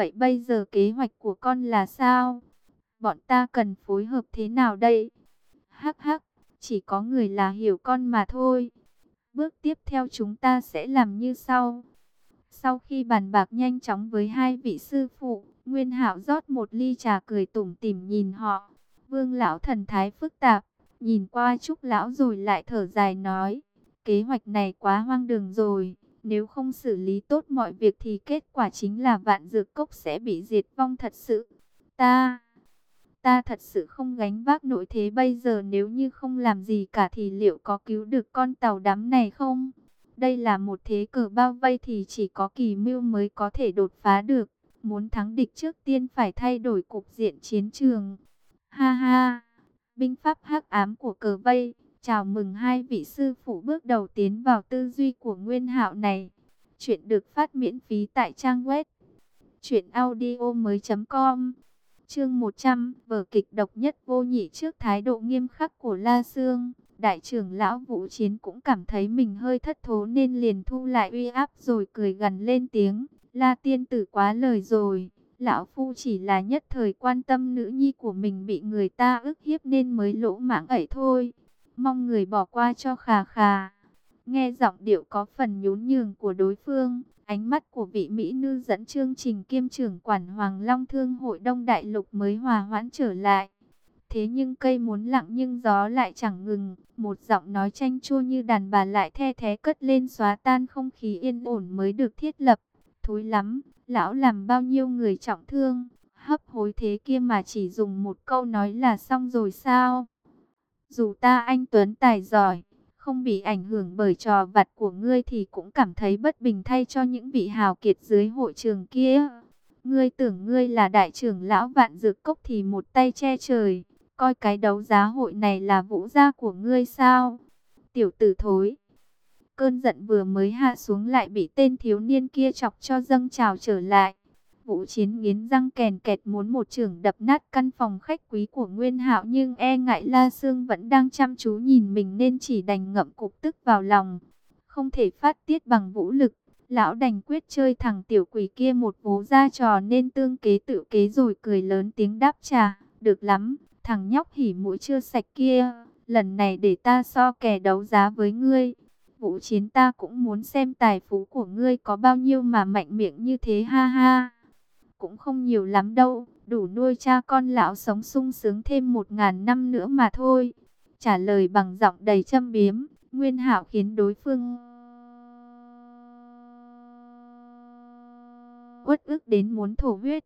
Vậy bây giờ kế hoạch của con là sao? Bọn ta cần phối hợp thế nào đây? Hắc hắc, chỉ có người là hiểu con mà thôi. Bước tiếp theo chúng ta sẽ làm như sau. Sau khi bàn bạc nhanh chóng với hai vị sư phụ, Nguyên Hạo rót một ly trà cười tủm tỉm nhìn họ. Vương lão thần thái phức tạp, nhìn qua Trúc lão rồi lại thở dài nói, kế hoạch này quá hoang đường rồi, nếu không xử lý tốt mọi việc thì kết quả chính là vạn dược cốc sẽ bị diệt vong thật sự. Ta, ta thật sự không gánh vác nổi thế bây giờ nếu như không làm gì cả thì liệu có cứu được con tàu đám này không? Đây là một thế cờ bao vây thì chỉ có kỳ mưu mới có thể đột phá được. Muốn thắng địch trước tiên phải thay đổi cục diện chiến trường. Ha ha, binh pháp hắc ám của cờ vây. Chào mừng hai vị sư phụ bước đầu tiến vào tư duy của Nguyên Hạo này. Chuyện được phát miễn phí tại trang web truyệnaudiomoi.com. Chương 100, vở kịch độc nhất vô nhị trước thái độ nghiêm khắc của La Sương, đại trưởng lão Vũ Chiến cũng cảm thấy mình hơi thất thố nên liền thu lại uy áp rồi cười gần lên tiếng, "La tiên tử quá lời rồi." Lão Phu chỉ là nhất thời quan tâm nữ nhi của mình bị người ta ức hiếp nên mới lỗ mãng ấy thôi mong người bỏ qua cho khà khà. Nghe giọng điệu có phần nhún nhường của đối phương, ánh mắt của vị mỹ nữ dẫn chương trình kiêm trưởng quản Hoàng Long Thương hội Đông Đại Lục mới hòa hoãn trở lại. Thế nhưng cây muốn lặng nhưng gió lại chẳng ngừng, một giọng nói chanh chua như đàn bà lại the thế cất lên xóa tan không khí yên ổn mới được thiết lập. Thối lắm, lão làm bao nhiêu người trọng thương, hấp hối thế kia mà chỉ dùng một câu nói là xong rồi sao? Dù ta anh Tuấn tài giỏi, không bị ảnh hưởng bởi trò vặt của ngươi thì cũng cảm thấy bất bình thay cho những vị hào kiệt dưới hội trường kia. Ngươi tưởng ngươi là đại trưởng lão vạn dược cốc thì một tay che trời, coi cái đấu giá hội này là vũ gia của ngươi sao? Tiểu tử thối. Cơn giận vừa mới hạ xuống lại bị tên thiếu niên kia chọc cho dâng trào trở lại. Vũ Chiến nghiến răng kèn kẹt muốn một trưởng đập nát căn phòng khách quý của Nguyên Hạo nhưng e ngại La Sương vẫn đang chăm chú nhìn mình nên chỉ đành ngậm cục tức vào lòng. Không thể phát tiết bằng vũ lực, lão đành quyết chơi thằng tiểu quỷ kia một vố ra trò nên tương kế tự kế rồi cười lớn tiếng đáp trả. Được lắm, thằng nhóc hỉ mũi chưa sạch kia, lần này để ta so kẻ đấu giá với ngươi. Vũ chiến ta cũng muốn xem tài phú của ngươi có bao nhiêu mà mạnh miệng như thế ha ha cũng không nhiều lắm đâu, đủ nuôi cha con lão sống sung sướng thêm một ngàn năm nữa mà thôi. Trả lời bằng giọng đầy châm biếm, Nguyên Hạo khiến đối phương uất ức đến muốn thổ huyết.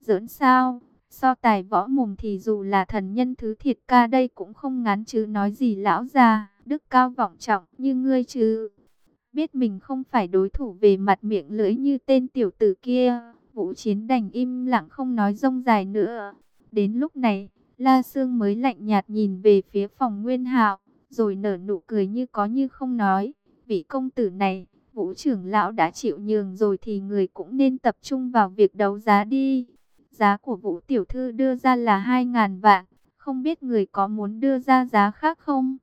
Giỡn sao, so tài võ mồm thì dù là thần nhân thứ thiệt ca đây cũng không ngán chứ nói gì lão già, đức cao vọng trọng như ngươi chứ. Biết mình không phải đối thủ về mặt miệng lưỡi như tên tiểu tử kia Vũ Chiến đành im lặng không nói rông dài nữa. Đến lúc này, La Sương mới lạnh nhạt nhìn về phía phòng Nguyên Hạo, rồi nở nụ cười như có như không nói. Vị công tử này, Vũ trưởng lão đã chịu nhường rồi thì người cũng nên tập trung vào việc đấu giá đi. Giá của Vũ tiểu thư đưa ra là 2.000 vạn, không biết người có muốn đưa ra giá khác không?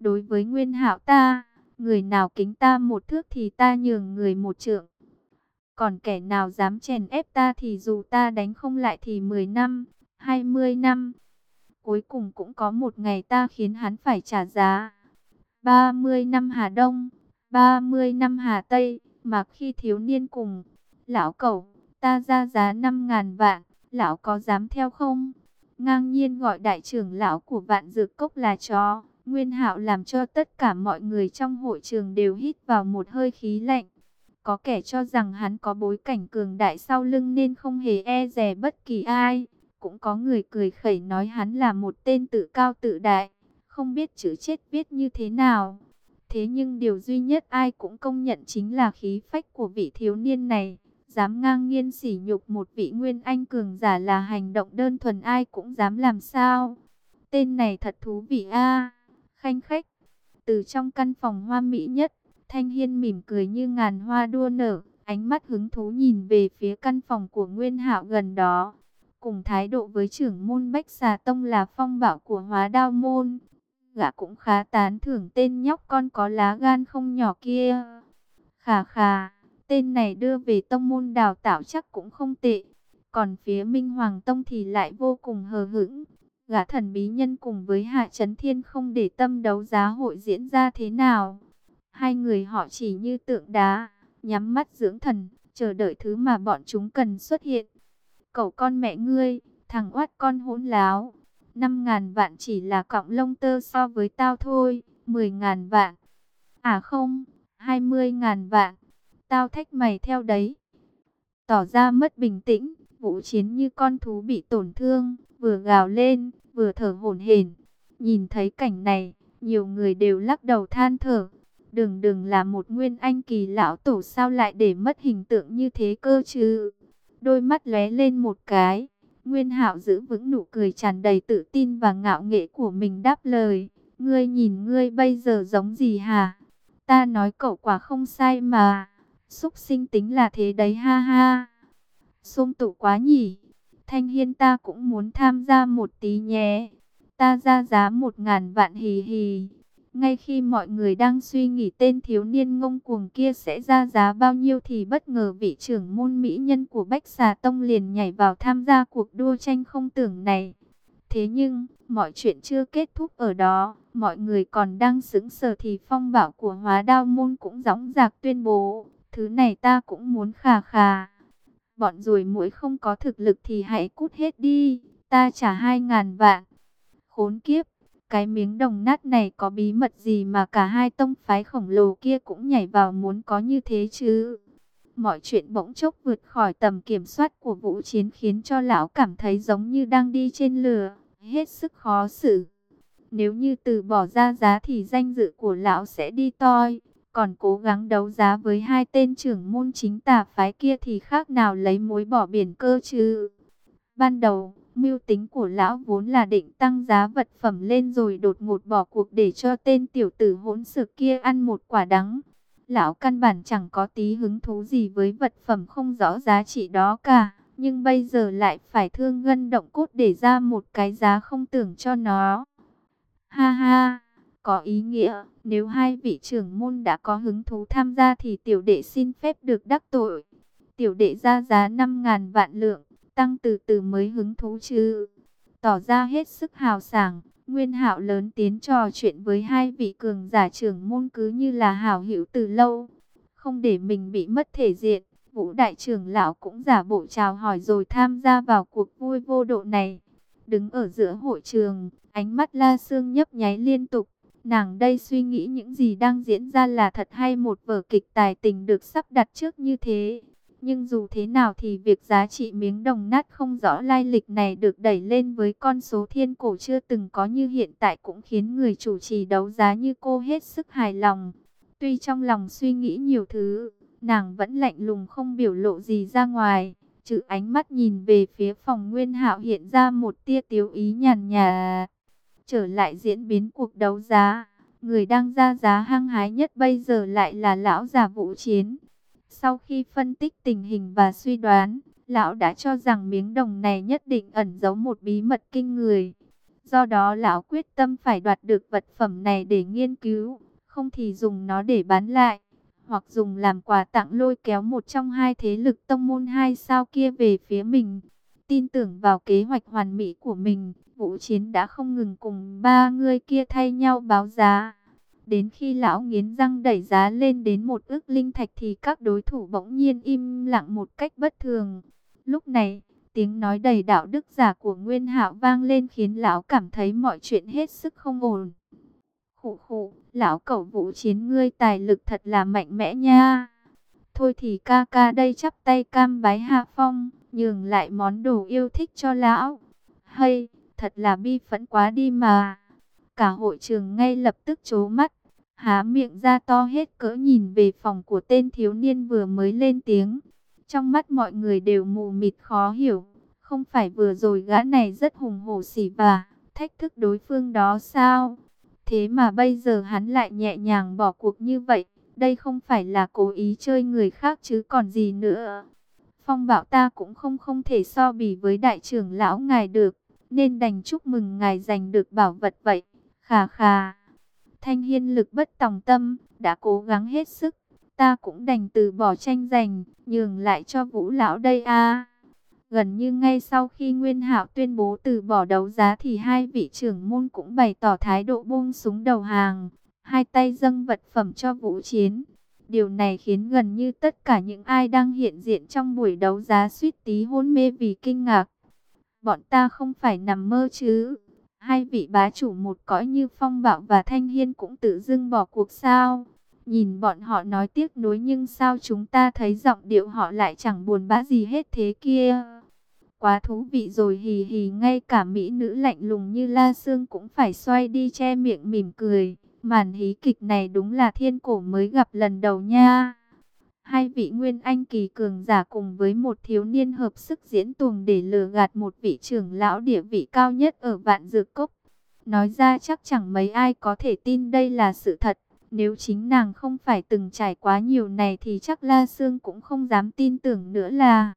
Đối với Nguyên Hạo ta, người nào kính ta một thước thì ta nhường người một trượng. Còn kẻ nào dám chèn ép ta thì dù ta đánh không lại thì 10 năm, 20 năm. Cuối cùng cũng có một ngày ta khiến hắn phải trả giá. 30 năm Hà Đông, 30 năm Hà Tây, mà khi thiếu niên cùng. Lão cẩu, ta ra giá 5.000 vạn, lão có dám theo không? Ngang nhiên gọi đại trưởng lão của vạn dược cốc là chó. Nguyên hạo làm cho tất cả mọi người trong hội trường đều hít vào một hơi khí lạnh. Có kẻ cho rằng hắn có bối cảnh cường đại sau lưng nên không hề e dè bất kỳ ai. Cũng có người cười khẩy nói hắn là một tên tự cao tự đại, không biết chữ chết viết như thế nào. Thế nhưng điều duy nhất ai cũng công nhận chính là khí phách của vị thiếu niên này. Dám ngang nhiên sỉ nhục một vị nguyên anh cường giả là hành động đơn thuần ai cũng dám làm sao. Tên này thật thú vị a Khanh khách, từ trong căn phòng hoa mỹ nhất, Thanh Hiên mỉm cười như ngàn hoa đua nở, ánh mắt hứng thú nhìn về phía căn phòng của Nguyên Hạo gần đó. Cùng thái độ với trưởng môn Bách Xà Tông là phong bảo của hóa đao môn. Gã cũng khá tán thưởng tên nhóc con có lá gan không nhỏ kia. Khà khà, tên này đưa về tông môn đào tạo chắc cũng không tệ. Còn phía Minh Hoàng Tông thì lại vô cùng hờ hững. Gã thần bí nhân cùng với Hạ Trấn Thiên không để tâm đấu giá hội diễn ra thế nào. Hai người họ chỉ như tượng đá, nhắm mắt dưỡng thần, chờ đợi thứ mà bọn chúng cần xuất hiện. Cậu con mẹ ngươi, thằng oát con hỗn láo. Năm ngàn vạn chỉ là cọng lông tơ so với tao thôi, mười ngàn vạn. À không, hai mươi ngàn vạn. Tao thách mày theo đấy. Tỏ ra mất bình tĩnh, vũ chiến như con thú bị tổn thương, vừa gào lên, vừa thở hổn hển. Nhìn thấy cảnh này, nhiều người đều lắc đầu than thở. Đừng đừng là một nguyên anh kỳ lão tổ sao lại để mất hình tượng như thế cơ chứ. Đôi mắt lóe lên một cái. Nguyên hạo giữ vững nụ cười tràn đầy tự tin và ngạo nghệ của mình đáp lời. Ngươi nhìn ngươi bây giờ giống gì hả? Ta nói cậu quả không sai mà. Xúc sinh tính là thế đấy ha ha. Xung tụ quá nhỉ. Thanh Hiên ta cũng muốn tham gia một tí nhé. Ta ra giá một ngàn vạn hì hì. Ngay khi mọi người đang suy nghĩ tên thiếu niên ngông cuồng kia sẽ ra giá bao nhiêu thì bất ngờ vị trưởng môn mỹ nhân của Bách Xà Tông liền nhảy vào tham gia cuộc đua tranh không tưởng này. Thế nhưng, mọi chuyện chưa kết thúc ở đó, mọi người còn đang sững sờ thì phong bảo của hóa đao môn cũng gióng giạc tuyên bố, thứ này ta cũng muốn khà khà. Bọn rùi mũi không có thực lực thì hãy cút hết đi, ta trả hai ngàn vạn. Khốn kiếp, cái miếng đồng nát này có bí mật gì mà cả hai tông phái khổng lồ kia cũng nhảy vào muốn có như thế chứ? Mọi chuyện bỗng chốc vượt khỏi tầm kiểm soát của vũ chiến khiến cho lão cảm thấy giống như đang đi trên lửa, hết sức khó xử. Nếu như từ bỏ ra giá thì danh dự của lão sẽ đi toi, còn cố gắng đấu giá với hai tên trưởng môn chính tà phái kia thì khác nào lấy mối bỏ biển cơ chứ. Ban đầu, Mưu tính của lão vốn là định tăng giá vật phẩm lên rồi đột ngột bỏ cuộc để cho tên tiểu tử hỗn sự kia ăn một quả đắng. Lão căn bản chẳng có tí hứng thú gì với vật phẩm không rõ giá trị đó cả. Nhưng bây giờ lại phải thương ngân động cốt để ra một cái giá không tưởng cho nó. Ha ha, có ý nghĩa, nếu hai vị trưởng môn đã có hứng thú tham gia thì tiểu đệ xin phép được đắc tội. Tiểu đệ ra giá 5.000 vạn lượng tăng từ từ mới hứng thú chứ. Tỏ ra hết sức hào sảng, Nguyên Hạo lớn tiếng trò chuyện với hai vị cường giả trưởng môn cứ như là hảo hữu từ lâu, không để mình bị mất thể diện. Vũ đại trưởng lão cũng giả bộ chào hỏi rồi tham gia vào cuộc vui vô độ này. Đứng ở giữa hội trường, ánh mắt La Sương nhấp nháy liên tục. Nàng đây suy nghĩ những gì đang diễn ra là thật hay một vở kịch tài tình được sắp đặt trước như thế. Nhưng dù thế nào thì việc giá trị miếng đồng nát không rõ lai lịch này được đẩy lên với con số thiên cổ chưa từng có như hiện tại cũng khiến người chủ trì đấu giá như cô hết sức hài lòng. Tuy trong lòng suy nghĩ nhiều thứ, nàng vẫn lạnh lùng không biểu lộ gì ra ngoài. Trừ ánh mắt nhìn về phía phòng nguyên hạo hiện ra một tia tiếu ý nhàn nhà. Trở lại diễn biến cuộc đấu giá, người đang ra giá hăng hái nhất bây giờ lại là lão già vũ chiến. Sau khi phân tích tình hình và suy đoán, lão đã cho rằng miếng đồng này nhất định ẩn giấu một bí mật kinh người. Do đó lão quyết tâm phải đoạt được vật phẩm này để nghiên cứu, không thì dùng nó để bán lại, hoặc dùng làm quà tặng lôi kéo một trong hai thế lực tông môn hai sao kia về phía mình. Tin tưởng vào kế hoạch hoàn mỹ của mình, vũ chiến đã không ngừng cùng ba người kia thay nhau báo giá. Đến khi lão nghiến răng đẩy giá lên đến một ước linh thạch thì các đối thủ bỗng nhiên im lặng một cách bất thường. Lúc này, tiếng nói đầy đạo đức giả của Nguyên Hạo vang lên khiến lão cảm thấy mọi chuyện hết sức không ổn. Khụ khụ, lão cẩu vũ chiến ngươi tài lực thật là mạnh mẽ nha. Thôi thì ca ca đây chắp tay cam bái hạ phong, nhường lại món đồ yêu thích cho lão. Hay, thật là bi phẫn quá đi mà. Cả hội trường ngay lập tức chố mắt há miệng ra to hết cỡ nhìn về phòng của tên thiếu niên vừa mới lên tiếng. Trong mắt mọi người đều mù mịt khó hiểu, không phải vừa rồi gã này rất hùng hổ xỉ và thách thức đối phương đó sao? Thế mà bây giờ hắn lại nhẹ nhàng bỏ cuộc như vậy, đây không phải là cố ý chơi người khác chứ còn gì nữa. Phong bảo ta cũng không không thể so bì với đại trưởng lão ngài được, nên đành chúc mừng ngài giành được bảo vật vậy. Khà khà. Thanh Hiên lực bất tòng tâm, đã cố gắng hết sức, ta cũng đành từ bỏ tranh giành, nhường lại cho Vũ lão đây a. Gần như ngay sau khi Nguyên Hạo tuyên bố từ bỏ đấu giá thì hai vị trưởng môn cũng bày tỏ thái độ buông súng đầu hàng, hai tay dâng vật phẩm cho vũ chiến. Điều này khiến gần như tất cả những ai đang hiện diện trong buổi đấu giá suýt tí hôn mê vì kinh ngạc. Bọn ta không phải nằm mơ chứ. Hai vị bá chủ một cõi như Phong Bạo và Thanh Hiên cũng tự dưng bỏ cuộc sao. Nhìn bọn họ nói tiếc nuối nhưng sao chúng ta thấy giọng điệu họ lại chẳng buồn bã gì hết thế kia. Quá thú vị rồi hì hì, ngay cả mỹ nữ lạnh lùng như La Sương cũng phải xoay đi che miệng mỉm cười. Màn hí kịch này đúng là thiên cổ mới gặp lần đầu nha. Hai vị nguyên anh kỳ cường giả cùng với một thiếu niên hợp sức diễn tuồng để lừa gạt một vị trưởng lão địa vị cao nhất ở vạn dược cốc. Nói ra chắc chẳng mấy ai có thể tin đây là sự thật. Nếu chính nàng không phải từng trải quá nhiều này thì chắc La Sương cũng không dám tin tưởng nữa là...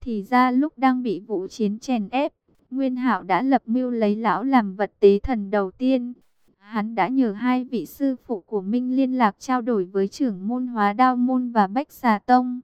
Thì ra lúc đang bị vũ chiến chèn ép, Nguyên Hạo đã lập mưu lấy lão làm vật tế thần đầu tiên. Hắn đã nhờ hai vị sư phụ của Minh liên lạc trao đổi với trưởng môn hóa đao môn và Bách Xà Tông.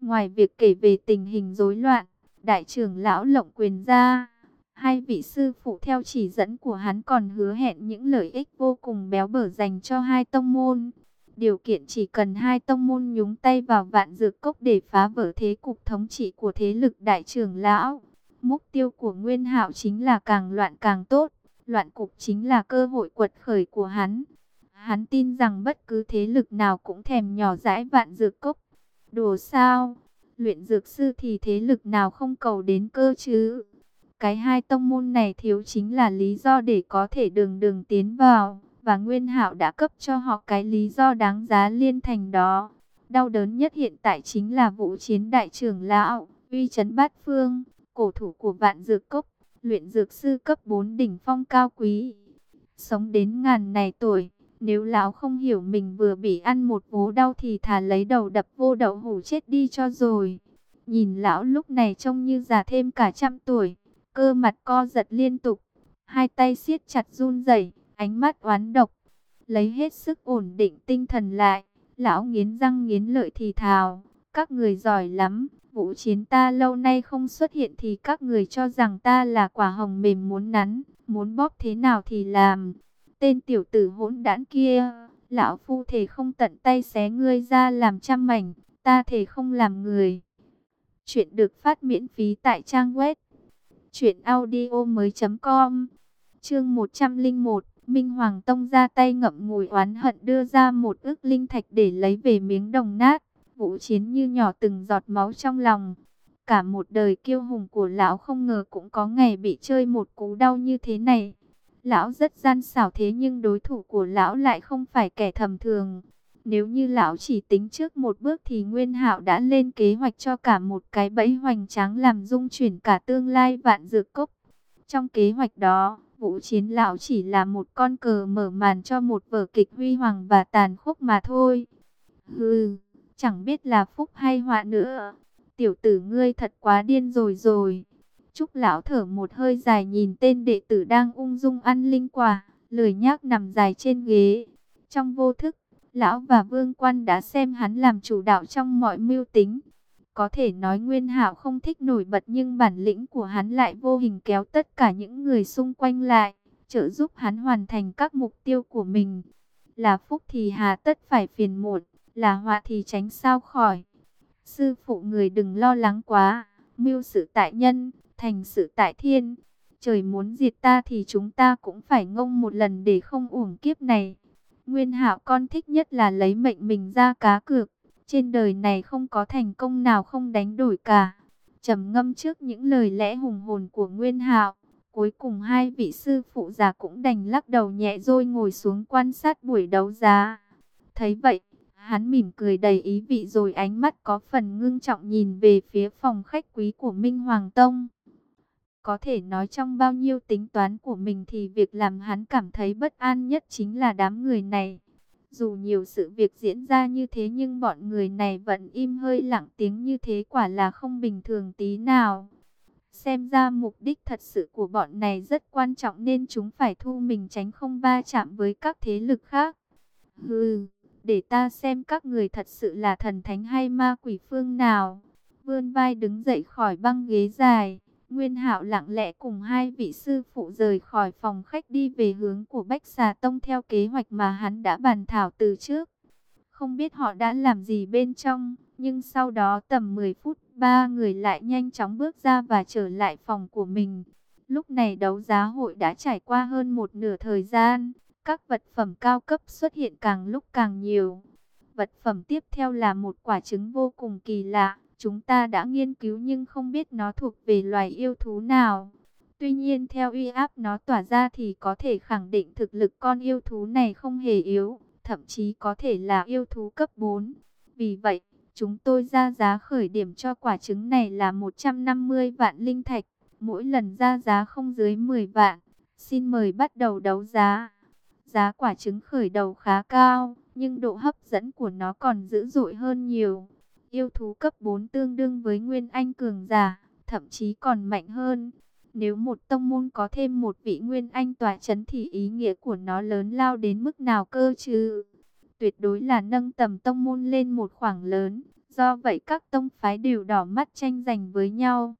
Ngoài việc kể về tình hình rối loạn, đại trưởng lão lộng quyền ra, hai vị sư phụ theo chỉ dẫn của hắn còn hứa hẹn những lợi ích vô cùng béo bở dành cho hai tông môn. Điều kiện chỉ cần hai tông môn nhúng tay vào vạn dược cốc để phá vỡ thế cục thống trị của thế lực đại trưởng lão. Mục tiêu của Nguyên Hạo chính là càng loạn càng tốt loạn cục chính là cơ hội quật khởi của hắn. Hắn tin rằng bất cứ thế lực nào cũng thèm nhỏ dãi vạn dược cốc. Đồ sao? Luyện dược sư thì thế lực nào không cầu đến cơ chứ? Cái hai tông môn này thiếu chính là lý do để có thể đường đường tiến vào. Và Nguyên hạo đã cấp cho họ cái lý do đáng giá liên thành đó. Đau đớn nhất hiện tại chính là vụ chiến đại trưởng lão, uy chấn bát phương, cổ thủ của vạn dược cốc luyện dược sư cấp 4 đỉnh phong cao quý. Sống đến ngàn này tuổi, nếu lão không hiểu mình vừa bị ăn một vố đau thì thà lấy đầu đập vô đậu hủ chết đi cho rồi. Nhìn lão lúc này trông như già thêm cả trăm tuổi, cơ mặt co giật liên tục, hai tay siết chặt run rẩy, ánh mắt oán độc. Lấy hết sức ổn định tinh thần lại, lão nghiến răng nghiến lợi thì thào, các người giỏi lắm, Vũ chiến ta lâu nay không xuất hiện thì các người cho rằng ta là quả hồng mềm muốn nắn, muốn bóp thế nào thì làm. Tên tiểu tử hỗn đản kia, lão phu thể không tận tay xé ngươi ra làm trăm mảnh, ta thể không làm người. Chuyện được phát miễn phí tại trang web truyệnaudiomoi.com. Chương 101, Minh Hoàng Tông ra tay ngậm ngùi oán hận đưa ra một ước linh thạch để lấy về miếng đồng nát vũ chiến như nhỏ từng giọt máu trong lòng. Cả một đời kiêu hùng của lão không ngờ cũng có ngày bị chơi một cú đau như thế này. Lão rất gian xảo thế nhưng đối thủ của lão lại không phải kẻ thầm thường. Nếu như lão chỉ tính trước một bước thì Nguyên Hạo đã lên kế hoạch cho cả một cái bẫy hoành tráng làm dung chuyển cả tương lai vạn dược cốc. Trong kế hoạch đó, vũ chiến lão chỉ là một con cờ mở màn cho một vở kịch huy hoàng và tàn khốc mà thôi. Hừ chẳng biết là phúc hay họa nữa. Tiểu tử ngươi thật quá điên rồi rồi. Trúc lão thở một hơi dài nhìn tên đệ tử đang ung dung ăn linh quả, lười nhác nằm dài trên ghế. Trong vô thức, lão và vương quan đã xem hắn làm chủ đạo trong mọi mưu tính. Có thể nói Nguyên Hạo không thích nổi bật nhưng bản lĩnh của hắn lại vô hình kéo tất cả những người xung quanh lại, trợ giúp hắn hoàn thành các mục tiêu của mình. Là phúc thì hà tất phải phiền muộn là họa thì tránh sao khỏi. Sư phụ người đừng lo lắng quá, mưu sự tại nhân, thành sự tại thiên. Trời muốn diệt ta thì chúng ta cũng phải ngông một lần để không uổng kiếp này. Nguyên hạo con thích nhất là lấy mệnh mình ra cá cược. Trên đời này không có thành công nào không đánh đổi cả. trầm ngâm trước những lời lẽ hùng hồn của Nguyên hạo. Cuối cùng hai vị sư phụ già cũng đành lắc đầu nhẹ rồi ngồi xuống quan sát buổi đấu giá. Thấy vậy, Hắn mỉm cười đầy ý vị rồi ánh mắt có phần ngưng trọng nhìn về phía phòng khách quý của Minh Hoàng Tông. Có thể nói trong bao nhiêu tính toán của mình thì việc làm hắn cảm thấy bất an nhất chính là đám người này. Dù nhiều sự việc diễn ra như thế nhưng bọn người này vẫn im hơi lặng tiếng như thế quả là không bình thường tí nào. Xem ra mục đích thật sự của bọn này rất quan trọng nên chúng phải thu mình tránh không va chạm với các thế lực khác. Hừ để ta xem các người thật sự là thần thánh hay ma quỷ phương nào. vươn vai đứng dậy khỏi băng ghế dài. Nguyên Hạo lặng lẽ cùng hai vị sư phụ rời khỏi phòng khách đi về hướng của Bách Xà Tông theo kế hoạch mà hắn đã bàn thảo từ trước. Không biết họ đã làm gì bên trong, nhưng sau đó tầm 10 phút, ba người lại nhanh chóng bước ra và trở lại phòng của mình. Lúc này đấu giá hội đã trải qua hơn một nửa thời gian, các vật phẩm cao cấp xuất hiện càng lúc càng nhiều. Vật phẩm tiếp theo là một quả trứng vô cùng kỳ lạ, chúng ta đã nghiên cứu nhưng không biết nó thuộc về loài yêu thú nào. Tuy nhiên theo uy áp nó tỏa ra thì có thể khẳng định thực lực con yêu thú này không hề yếu, thậm chí có thể là yêu thú cấp 4. Vì vậy, chúng tôi ra giá khởi điểm cho quả trứng này là 150 vạn linh thạch, mỗi lần ra giá không dưới 10 vạn. Xin mời bắt đầu đấu giá. Giá quả trứng khởi đầu khá cao, nhưng độ hấp dẫn của nó còn dữ dội hơn nhiều. Yêu thú cấp 4 tương đương với Nguyên Anh cường giả, thậm chí còn mạnh hơn. Nếu một tông môn có thêm một vị Nguyên Anh tỏa chấn thì ý nghĩa của nó lớn lao đến mức nào cơ chứ? Tuyệt đối là nâng tầm tông môn lên một khoảng lớn, do vậy các tông phái đều đỏ mắt tranh giành với nhau.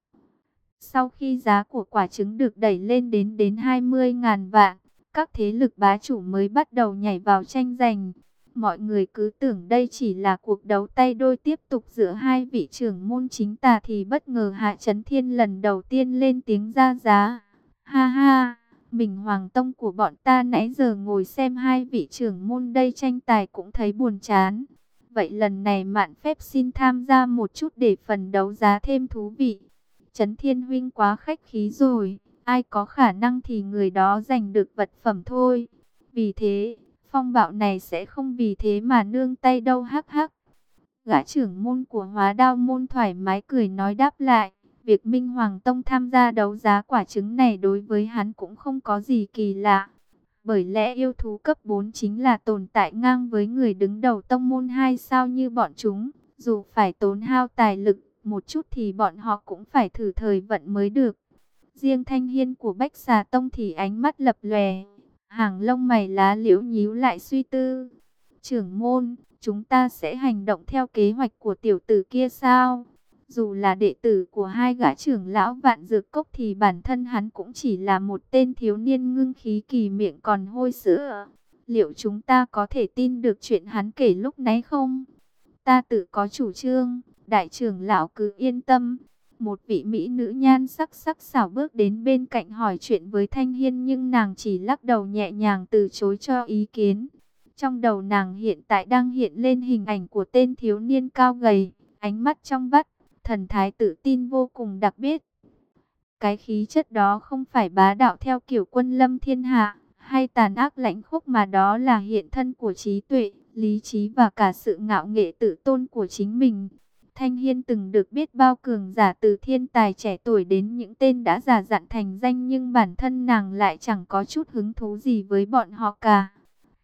Sau khi giá của quả trứng được đẩy lên đến đến 20.000 vạn, các thế lực bá chủ mới bắt đầu nhảy vào tranh giành. Mọi người cứ tưởng đây chỉ là cuộc đấu tay đôi tiếp tục giữa hai vị trưởng môn chính tà thì bất ngờ Hạ Chấn Thiên lần đầu tiên lên tiếng ra giá. Ha ha, mình Hoàng Tông của bọn ta nãy giờ ngồi xem hai vị trưởng môn đây tranh tài cũng thấy buồn chán. Vậy lần này mạn phép xin tham gia một chút để phần đấu giá thêm thú vị. Trấn Thiên Huynh quá khách khí rồi, ai có khả năng thì người đó giành được vật phẩm thôi. Vì thế, phong bạo này sẽ không vì thế mà nương tay đâu hắc hắc. Gã trưởng môn của hóa đao môn thoải mái cười nói đáp lại. Việc Minh Hoàng Tông tham gia đấu giá quả trứng này đối với hắn cũng không có gì kỳ lạ. Bởi lẽ yêu thú cấp 4 chính là tồn tại ngang với người đứng đầu tông môn hai sao như bọn chúng. Dù phải tốn hao tài lực một chút thì bọn họ cũng phải thử thời vận mới được. Riêng thanh hiên của Bách Xà Tông thì ánh mắt lập lòe, hàng lông mày lá liễu nhíu lại suy tư. Trưởng môn, chúng ta sẽ hành động theo kế hoạch của tiểu tử kia sao? Dù là đệ tử của hai gã trưởng lão vạn dược cốc thì bản thân hắn cũng chỉ là một tên thiếu niên ngưng khí kỳ miệng còn hôi sữa. Liệu chúng ta có thể tin được chuyện hắn kể lúc nãy không? Ta tự có chủ trương, đại trưởng lão cứ yên tâm. Một vị mỹ nữ nhan sắc sắc xảo bước đến bên cạnh hỏi chuyện với Thanh Hiên nhưng nàng chỉ lắc đầu nhẹ nhàng từ chối cho ý kiến. Trong đầu nàng hiện tại đang hiện lên hình ảnh của tên thiếu niên cao gầy, ánh mắt trong vắt, thần thái tự tin vô cùng đặc biệt. Cái khí chất đó không phải bá đạo theo kiểu quân lâm thiên hạ, hay tàn ác lãnh khốc mà đó là hiện thân của trí tuệ, lý trí và cả sự ngạo nghệ tự tôn của chính mình. Thanh Hiên từng được biết bao cường giả từ thiên tài trẻ tuổi đến những tên đã già dặn thành danh nhưng bản thân nàng lại chẳng có chút hứng thú gì với bọn họ cả.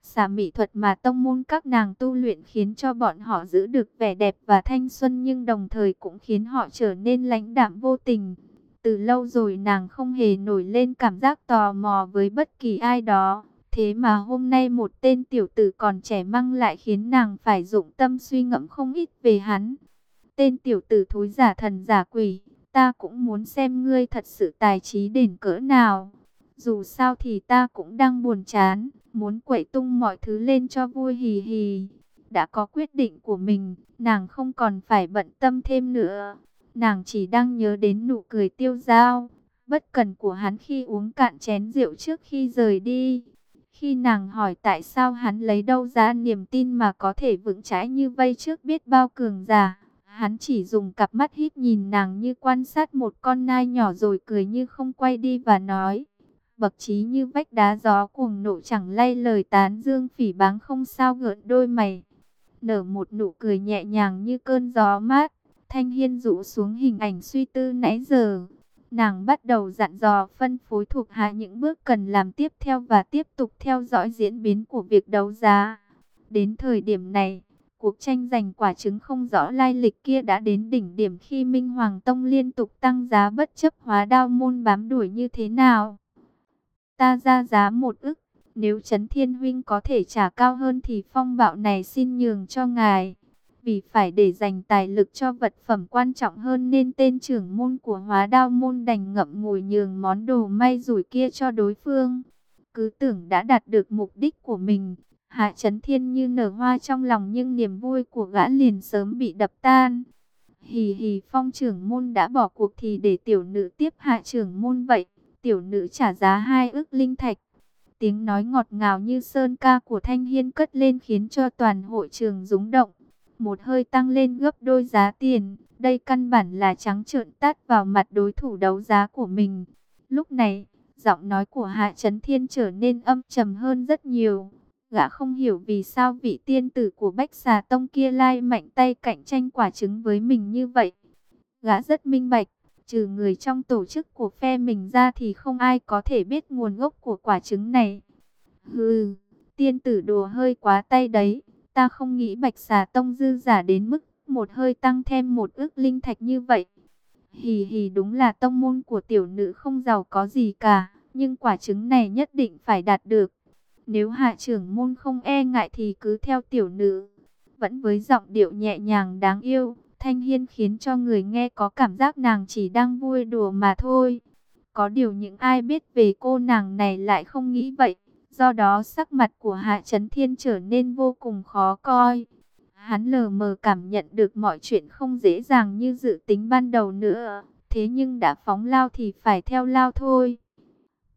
Xà mỹ thuật mà tông môn các nàng tu luyện khiến cho bọn họ giữ được vẻ đẹp và thanh xuân nhưng đồng thời cũng khiến họ trở nên lãnh đạm vô tình. Từ lâu rồi nàng không hề nổi lên cảm giác tò mò với bất kỳ ai đó. Thế mà hôm nay một tên tiểu tử còn trẻ măng lại khiến nàng phải dụng tâm suy ngẫm không ít về hắn. Tên tiểu tử thối giả thần giả quỷ, ta cũng muốn xem ngươi thật sự tài trí đến cỡ nào. Dù sao thì ta cũng đang buồn chán, muốn quậy tung mọi thứ lên cho vui hì hì. Đã có quyết định của mình, nàng không còn phải bận tâm thêm nữa. Nàng chỉ đang nhớ đến nụ cười tiêu dao, bất cần của hắn khi uống cạn chén rượu trước khi rời đi. Khi nàng hỏi tại sao hắn lấy đâu ra niềm tin mà có thể vững chãi như vây trước biết bao cường giả, hắn chỉ dùng cặp mắt híp nhìn nàng như quan sát một con nai nhỏ rồi cười như không quay đi và nói. Bậc trí như vách đá gió cuồng nộ chẳng lay lời tán dương phỉ báng không sao gợn đôi mày. Nở một nụ cười nhẹ nhàng như cơn gió mát. Thanh Hiên rũ xuống hình ảnh suy tư nãy giờ. Nàng bắt đầu dặn dò phân phối thuộc hạ những bước cần làm tiếp theo và tiếp tục theo dõi diễn biến của việc đấu giá. Đến thời điểm này, cuộc tranh giành quả trứng không rõ lai lịch kia đã đến đỉnh điểm khi Minh Hoàng Tông liên tục tăng giá bất chấp hóa đao môn bám đuổi như thế nào. Ta ra giá một ức, nếu Trấn Thiên Huynh có thể trả cao hơn thì phong bạo này xin nhường cho ngài. Vì phải để dành tài lực cho vật phẩm quan trọng hơn nên tên trưởng môn của hóa đao môn đành ngậm ngùi nhường món đồ may rủi kia cho đối phương. Cứ tưởng đã đạt được mục đích của mình, Hạ Chấn Thiên như nở hoa trong lòng nhưng niềm vui của gã liền sớm bị đập tan. Hì hì phong trưởng môn đã bỏ cuộc thì để tiểu nữ tiếp hạ trưởng môn vậy. Tiểu nữ trả giá hai ức linh thạch. Tiếng nói ngọt ngào như sơn ca của Thanh Hiên cất lên khiến cho toàn hội trường rúng động. Một hơi tăng lên gấp đôi giá tiền. Đây căn bản là trắng trợn tát vào mặt đối thủ đấu giá của mình. Lúc này, giọng nói của Hạ Trấn Thiên trở nên âm trầm hơn rất nhiều. Gã không hiểu vì sao vị tiên tử của Bách Xà Tông kia lai mạnh tay cạnh tranh quả trứng với mình như vậy. Gã rất minh bạch, trừ người trong tổ chức của phe mình ra thì không ai có thể biết nguồn gốc của quả trứng này. Hừ, tiên tử đùa hơi quá tay đấy, ta không nghĩ Bạch Xà Tông dư giả đến mức một hơi tăng thêm một ước linh thạch như vậy. Hì hì đúng là tông môn của tiểu nữ không giàu có gì cả, nhưng quả trứng này nhất định phải đạt được. Nếu hạ trưởng môn không e ngại thì cứ theo tiểu nữ. Vẫn với giọng điệu nhẹ nhàng đáng yêu, Thanh Hiên khiến cho người nghe có cảm giác nàng chỉ đang vui đùa mà thôi. Có điều những ai biết về cô nàng này lại không nghĩ vậy. Do đó sắc mặt của Hạ Trấn Thiên trở nên vô cùng khó coi. Hắn lờ mờ cảm nhận được mọi chuyện không dễ dàng như dự tính ban đầu nữa. Thế nhưng đã phóng lao thì phải theo lao thôi.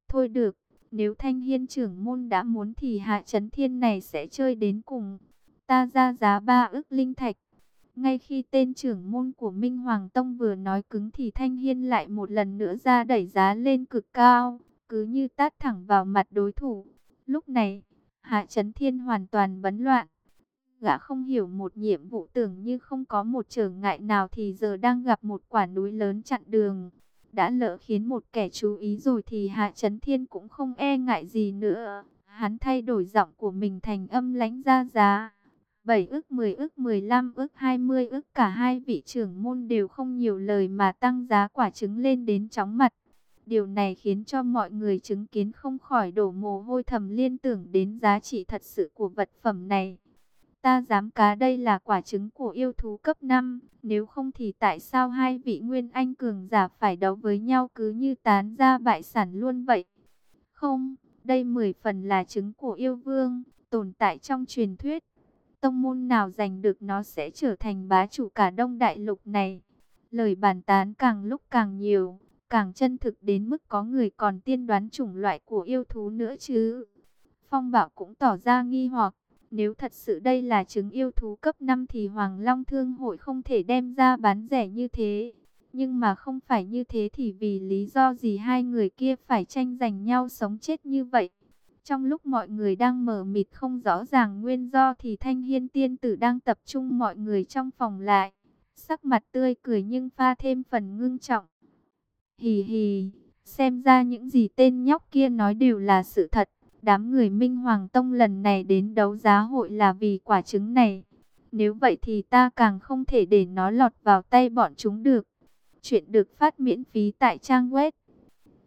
Thôi được, nếu thanh hiên trưởng môn đã muốn thì hạ chấn thiên này sẽ chơi đến cùng. Ta ra giá ba ức linh thạch. Ngay khi tên trưởng môn của Minh Hoàng Tông vừa nói cứng thì Thanh Hiên lại một lần nữa ra đẩy giá lên cực cao, cứ như tát thẳng vào mặt đối thủ. Lúc này, Hạ Chấn Thiên hoàn toàn bấn loạn. Gã không hiểu một nhiệm vụ tưởng như không có một trở ngại nào thì giờ đang gặp một quả núi lớn chặn đường đã lỡ khiến một kẻ chú ý rồi thì Hạ Chấn Thiên cũng không e ngại gì nữa. Hắn thay đổi giọng của mình thành âm lãnh ra giá. 7 ức, 10 ức, 15 ức, 20 ức cả hai vị trưởng môn đều không nhiều lời mà tăng giá quả trứng lên đến chóng mặt. Điều này khiến cho mọi người chứng kiến không khỏi đổ mồ hôi thầm liên tưởng đến giá trị thật sự của vật phẩm này. Ta dám cá đây là quả trứng của yêu thú cấp 5, nếu không thì tại sao hai vị nguyên anh cường giả phải đấu với nhau cứ như tán ra bại sản luôn vậy? Không, đây mười phần là trứng của yêu vương, tồn tại trong truyền thuyết. Tông môn nào giành được nó sẽ trở thành bá chủ cả đông đại lục này. Lời bàn tán càng lúc càng nhiều, càng chân thực đến mức có người còn tiên đoán chủng loại của yêu thú nữa chứ. Phong Bảo cũng tỏ ra nghi hoặc, nếu thật sự đây là trứng yêu thú cấp 5 thì Hoàng Long Thương hội không thể đem ra bán rẻ như thế. Nhưng mà không phải như thế thì vì lý do gì hai người kia phải tranh giành nhau sống chết như vậy. Trong lúc mọi người đang mở mịt không rõ ràng nguyên do thì Thanh Hiên Tiên Tử đang tập trung mọi người trong phòng lại. Sắc mặt tươi cười nhưng pha thêm phần ngưng trọng. Hì hì, xem ra những gì tên nhóc kia nói đều là sự thật. Đám người Minh Hoàng Tông lần này đến đấu giá hội là vì quả trứng này. Nếu vậy thì ta càng không thể để nó lọt vào tay bọn chúng được. Chuyện được phát miễn phí tại trang web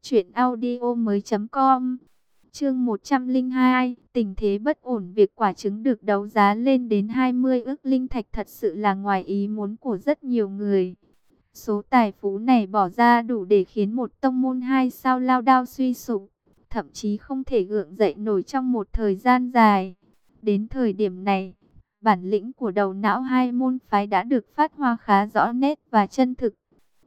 truyệnaudiomoi.com. Chương 102, tình thế bất ổn việc quả trứng được đấu giá lên đến 20 ức linh thạch thật sự là ngoài ý muốn của rất nhiều người. Số tài phú này bỏ ra đủ để khiến một tông môn hai sao lao đao suy sụp thậm chí không thể gượng dậy nổi trong một thời gian dài. Đến thời điểm này, bản lĩnh của đầu não hai môn phái đã được phát hoa khá rõ nét và chân thực.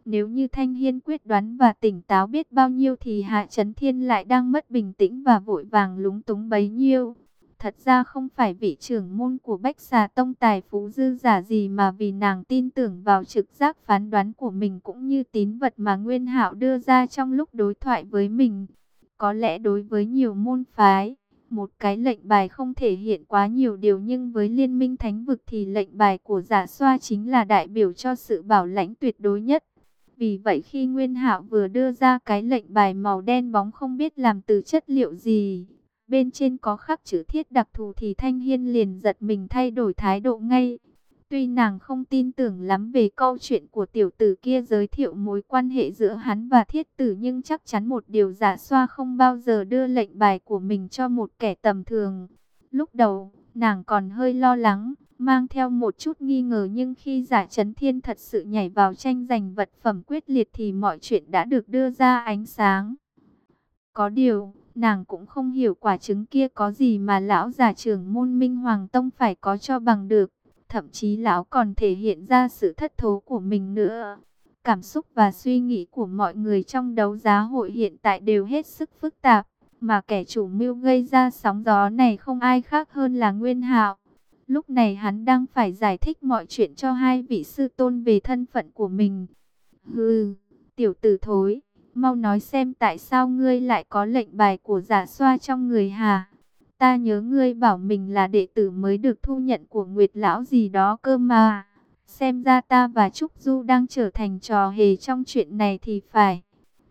Nếu như Thanh Hiên quyết đoán và tỉnh táo biết bao nhiêu thì Hạ Trấn Thiên lại đang mất bình tĩnh và vội vàng lúng túng bấy nhiêu. Thật ra không phải vị trưởng môn của Bách Xà Tông tài phú dư giả gì mà vì nàng tin tưởng vào trực giác phán đoán của mình cũng như tín vật mà Nguyên Hạo đưa ra trong lúc đối thoại với mình. Có lẽ đối với nhiều môn phái, một cái lệnh bài không thể hiện quá nhiều điều nhưng với liên minh thánh vực thì lệnh bài của giả xoa chính là đại biểu cho sự bảo lãnh tuyệt đối nhất. Vì vậy khi Nguyên Hạo vừa đưa ra cái lệnh bài màu đen bóng không biết làm từ chất liệu gì, bên trên có khắc chữ thiết đặc thù thì Thanh Hiên liền giật mình thay đổi thái độ ngay. Tuy nàng không tin tưởng lắm về câu chuyện của tiểu tử kia giới thiệu mối quan hệ giữa hắn và thiết tử nhưng chắc chắn một điều giả xoa không bao giờ đưa lệnh bài của mình cho một kẻ tầm thường. Lúc đầu, nàng còn hơi lo lắng, mang theo một chút nghi ngờ nhưng khi giả chấn thiên thật sự nhảy vào tranh giành vật phẩm quyết liệt thì mọi chuyện đã được đưa ra ánh sáng. Có điều, nàng cũng không hiểu quả trứng kia có gì mà lão giả trưởng môn minh hoàng tông phải có cho bằng được. Thậm chí lão còn thể hiện ra sự thất thố của mình nữa. Cảm xúc và suy nghĩ của mọi người trong đấu giá hội hiện tại đều hết sức phức tạp. Mà kẻ chủ mưu gây ra sóng gió này không ai khác hơn là Nguyên Hạo. Lúc này hắn đang phải giải thích mọi chuyện cho hai vị sư tôn về thân phận của mình. Hừ, tiểu tử thối, mau nói xem tại sao ngươi lại có lệnh bài của giả xoa trong người hà. Ta nhớ ngươi bảo mình là đệ tử mới được thu nhận của Nguyệt Lão gì đó cơ mà. Xem ra ta và Trúc Du đang trở thành trò hề trong chuyện này thì phải.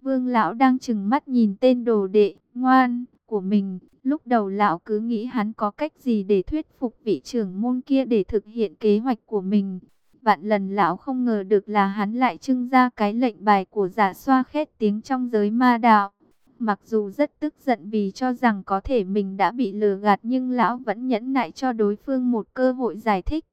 Vương Lão đang chừng mắt nhìn tên đồ đệ, ngoan, của mình. Lúc đầu Lão cứ nghĩ hắn có cách gì để thuyết phục vị trưởng môn kia để thực hiện kế hoạch của mình. Vạn lần Lão không ngờ được là hắn lại trưng ra cái lệnh bài của giả xoa khét tiếng trong giới ma đạo. Mặc dù rất tức giận vì cho rằng có thể mình đã bị lừa gạt nhưng lão vẫn nhẫn nại cho đối phương một cơ hội giải thích.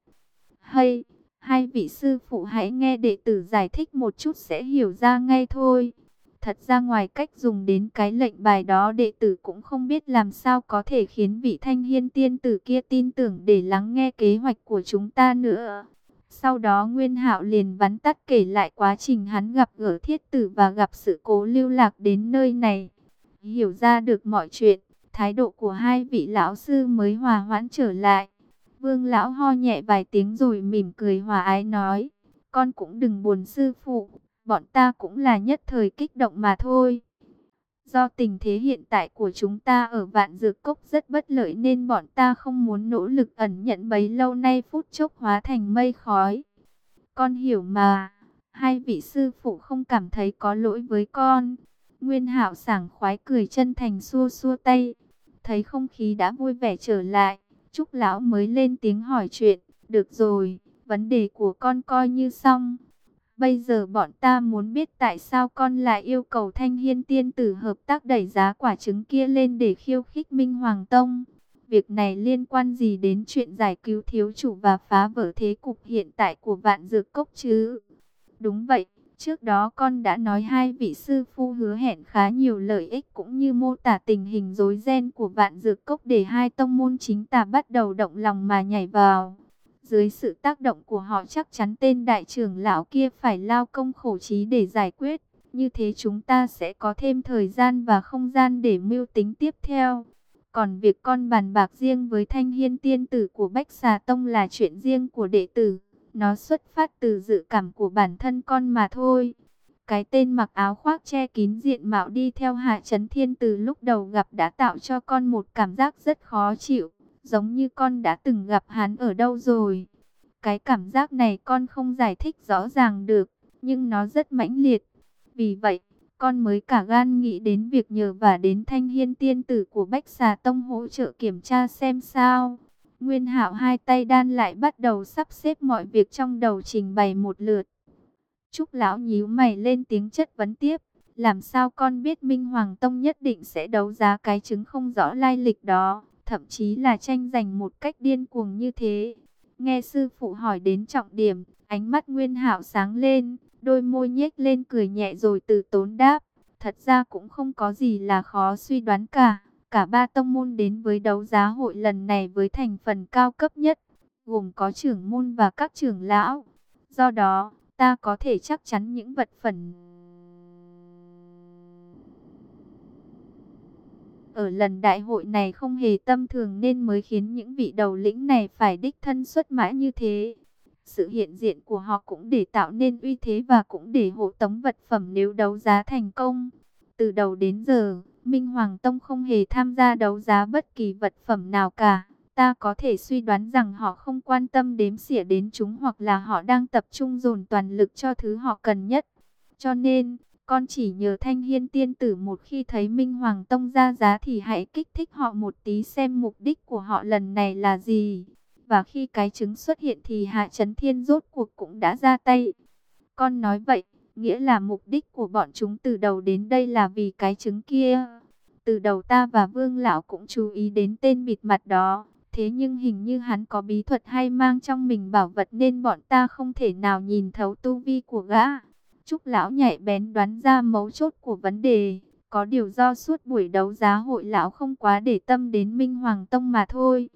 Hay, hai vị sư phụ hãy nghe đệ tử giải thích một chút sẽ hiểu ra ngay thôi. Thật ra ngoài cách dùng đến cái lệnh bài đó đệ tử cũng không biết làm sao có thể khiến vị thanh hiên tiên tử kia tin tưởng để lắng nghe kế hoạch của chúng ta nữa. Sau đó Nguyên Hạo liền vắn tắt kể lại quá trình hắn gặp gỡ thiết tử và gặp sự cố lưu lạc đến nơi này. Hiểu ra được mọi chuyện, thái độ của hai vị lão sư mới hòa hoãn trở lại. Vương lão ho nhẹ vài tiếng rồi mỉm cười hòa ái nói, con cũng đừng buồn sư phụ, bọn ta cũng là nhất thời kích động mà thôi. Do tình thế hiện tại của chúng ta ở vạn dược cốc rất bất lợi nên bọn ta không muốn nỗ lực ẩn nhận bấy lâu nay phút chốc hóa thành mây khói. Con hiểu mà, hai vị sư phụ không cảm thấy có lỗi với con. Nguyên Hạo sảng khoái cười chân thành xua xua tay. Thấy không khí đã vui vẻ trở lại, Trúc lão mới lên tiếng hỏi chuyện, "Được rồi, vấn đề của con coi như xong. Bây giờ bọn ta muốn biết tại sao con lại yêu cầu Thanh Hiên tiên tử hợp tác đẩy giá quả trứng kia lên để khiêu khích Minh Hoàng Tông." Việc này liên quan gì đến chuyện giải cứu thiếu chủ và phá vỡ thế cục hiện tại của vạn dược cốc chứ? Đúng vậy, Trước đó con đã nói hai vị sư phu hứa hẹn khá nhiều lợi ích cũng như mô tả tình hình rối ren của vạn dược cốc để hai tông môn chính tà bắt đầu động lòng mà nhảy vào. Dưới sự tác động của họ chắc chắn tên đại trưởng lão kia phải lao công khổ trí để giải quyết. Như thế chúng ta sẽ có thêm thời gian và không gian để mưu tính tiếp theo. Còn việc con bàn bạc riêng với thanh hiên tiên tử của Bách Xà Tông là chuyện riêng của đệ tử. Nó xuất phát từ dự cảm của bản thân con mà thôi. Cái tên mặc áo khoác che kín diện mạo đi theo Hạ Trấn Thiên từ lúc đầu gặp đã tạo cho con một cảm giác rất khó chịu. Giống như con đã từng gặp hắn ở đâu rồi. Cái cảm giác này con không giải thích rõ ràng được, nhưng nó rất mãnh liệt. Vì vậy, con mới cả gan nghĩ đến việc nhờ và đến thanh hiên tiên tử của Bách Xà Tông hỗ trợ kiểm tra xem sao. Nguyên Hạo hai tay đan lại bắt đầu sắp xếp mọi việc trong đầu trình bày một lượt. Trúc lão nhíu mày lên tiếng chất vấn tiếp, làm sao con biết Minh Hoàng Tông nhất định sẽ đấu giá cái trứng không rõ lai lịch đó, thậm chí là tranh giành một cách điên cuồng như thế. Nghe sư phụ hỏi đến trọng điểm, ánh mắt Nguyên Hạo sáng lên, đôi môi nhếch lên cười nhẹ rồi từ tốn đáp, thật ra cũng không có gì là khó suy đoán cả. Cả ba tông môn đến với đấu giá hội lần này với thành phần cao cấp nhất, gồm có trưởng môn và các trưởng lão. Do đó, ta có thể chắc chắn những vật phẩm ở lần đại hội này không hề tâm thường nên mới khiến những vị đầu lĩnh này phải đích thân xuất mã như thế. Sự hiện diện của họ cũng để tạo nên uy thế và cũng để hộ tống vật phẩm nếu đấu giá thành công. Từ đầu đến giờ, Minh Hoàng Tông không hề tham gia đấu giá bất kỳ vật phẩm nào cả. Ta có thể suy đoán rằng họ không quan tâm đếm xỉa đến chúng hoặc là họ đang tập trung dồn toàn lực cho thứ họ cần nhất. Cho nên, con chỉ nhờ Thanh Hiên Tiên Tử một khi thấy Minh Hoàng Tông ra giá thì hãy kích thích họ một tí xem mục đích của họ lần này là gì. Và khi cái trứng xuất hiện thì Hạ Trấn Thiên rốt cuộc cũng đã ra tay. Con nói vậy, nghĩa là mục đích của bọn chúng từ đầu đến đây là vì cái trứng kia. Từ đầu ta và Vương Lão cũng chú ý đến tên bịt mặt đó, Thế nhưng hình như hắn có bí thuật hay mang trong mình bảo vật nên bọn ta không thể nào nhìn thấu tu vi của gã. Trúc lão nhạy bén đoán ra mấu chốt của vấn đề. Có điều do suốt buổi đấu giá hội lão không quá để tâm đến Minh Hoàng Tông mà thôi.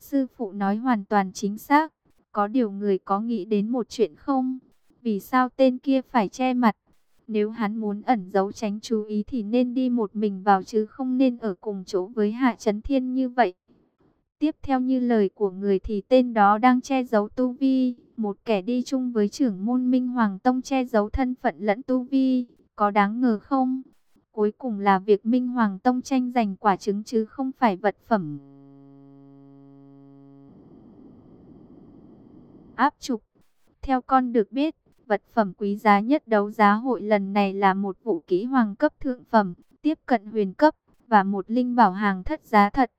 Sư phụ nói hoàn toàn chính xác. Có điều người có nghĩ đến một chuyện không? Vì sao tên kia phải che mặt? Nếu hắn muốn ẩn giấu tránh chú ý thì nên đi một mình vào chứ không nên ở cùng chỗ với Hạ Chấn Thiên như vậy. Tiếp theo như lời của người thì tên đó đang che giấu tu vi, một kẻ đi chung với trưởng môn Minh Hoàng Tông che giấu thân phận lẫn tu vi, có đáng ngờ không? Cuối cùng là việc Minh Hoàng Tông tranh giành quả trứng chứ không phải vật phẩm. Áp trục Theo con được biết, vật phẩm quý giá nhất đấu giá hội lần này là một vũ kỹ hoàng cấp thượng phẩm, tiếp cận huyền cấp, và một linh bảo hàng thất giá thật.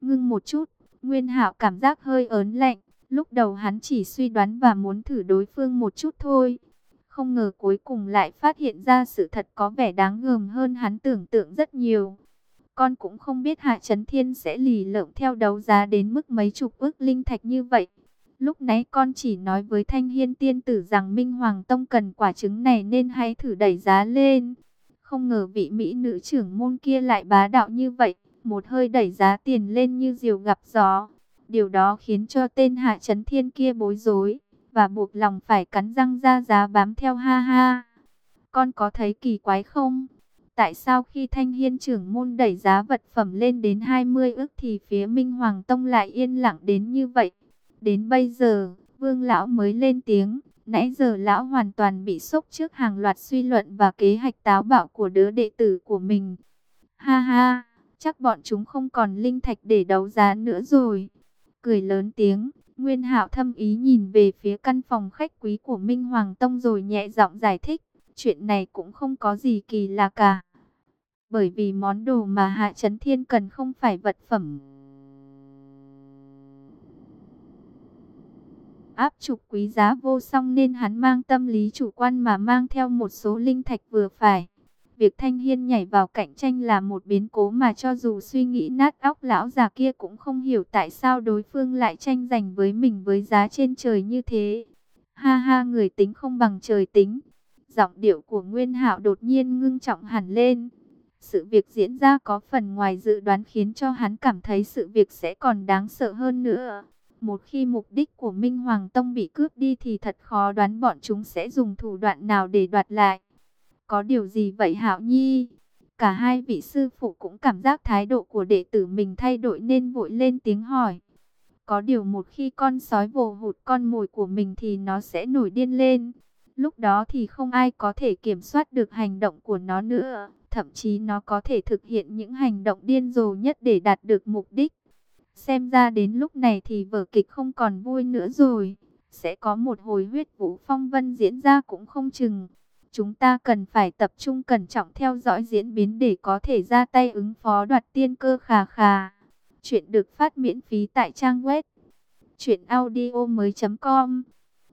Ngưng một chút, Nguyên Hạo cảm giác hơi ớn lạnh, lúc đầu hắn chỉ suy đoán và muốn thử đối phương một chút thôi. Không ngờ cuối cùng lại phát hiện ra sự thật có vẻ đáng ngờm hơn hắn tưởng tượng rất nhiều. Con cũng không biết Hạ Trấn Thiên sẽ lì lợm theo đấu giá đến mức mấy chục ước linh thạch như vậy. Lúc nãy con chỉ nói với Thanh Hiên tiên tử rằng Minh Hoàng Tông cần quả trứng này nên hãy thử đẩy giá lên. Không ngờ vị mỹ nữ trưởng môn kia lại bá đạo như vậy một hơi đẩy giá tiền lên như diều gặp gió. Điều đó khiến cho tên Hạ Chấn Thiên kia bối rối, và buộc lòng phải cắn răng ra giá bám theo ha ha. Con có thấy kỳ quái không? Tại sao khi Thanh Hiên trưởng môn đẩy giá vật phẩm lên đến 20 ước thì phía Minh Hoàng Tông lại yên lặng đến như vậy? Đến bây giờ, Vương Lão mới lên tiếng. Nãy giờ Lão hoàn toàn bị sốc trước hàng loạt suy luận và kế hoạch táo bạo của đứa đệ tử của mình. Ha ha! chắc bọn chúng không còn linh thạch để đấu giá nữa rồi. Cười lớn tiếng, Nguyên Hạo thâm ý nhìn về phía căn phòng khách quý của Minh Hoàng Tông rồi nhẹ giọng giải thích, chuyện này cũng không có gì kỳ lạ cả. Bởi vì món đồ mà Hạ Chấn Thiên cần không phải vật phẩm. Áp trục quý giá vô song nên hắn mang tâm lý chủ quan mà mang theo một số linh thạch vừa phải. Việc Thanh Hiên nhảy vào cạnh tranh là một biến cố mà cho dù suy nghĩ nát óc lão già kia cũng không hiểu tại sao đối phương lại tranh giành với mình với giá trên trời như thế. Ha ha, người tính không bằng trời tính. Giọng điệu của Nguyên Hạo đột nhiên ngưng trọng hẳn lên. Sự việc diễn ra có phần ngoài dự đoán khiến cho hắn cảm thấy sự việc sẽ còn đáng sợ hơn nữa. Một khi mục đích của Minh Hoàng Tông bị cướp đi thì thật khó đoán bọn chúng sẽ dùng thủ đoạn nào để đoạt lại. Có điều gì vậy Hạo Nhi? Cả hai vị sư phụ cũng cảm giác thái độ của đệ tử mình thay đổi nên vội lên tiếng hỏi. Có điều một khi con sói vồ hụt con mồi của mình thì nó sẽ nổi điên lên. Lúc đó thì không ai có thể kiểm soát được hành động của nó nữa. Thậm chí nó có thể thực hiện những hành động điên rồ nhất để đạt được mục đích. Xem ra đến lúc này thì vở kịch không còn vui nữa rồi. Sẽ có một hồi huyết vũ phong vân diễn ra cũng không chừng. Chúng ta cần phải tập trung cẩn trọng theo dõi diễn biến để có thể ra tay ứng phó đoạt tiên cơ khà khà. Chuyện được phát miễn phí tại trang web truyệnaudiomoi.com.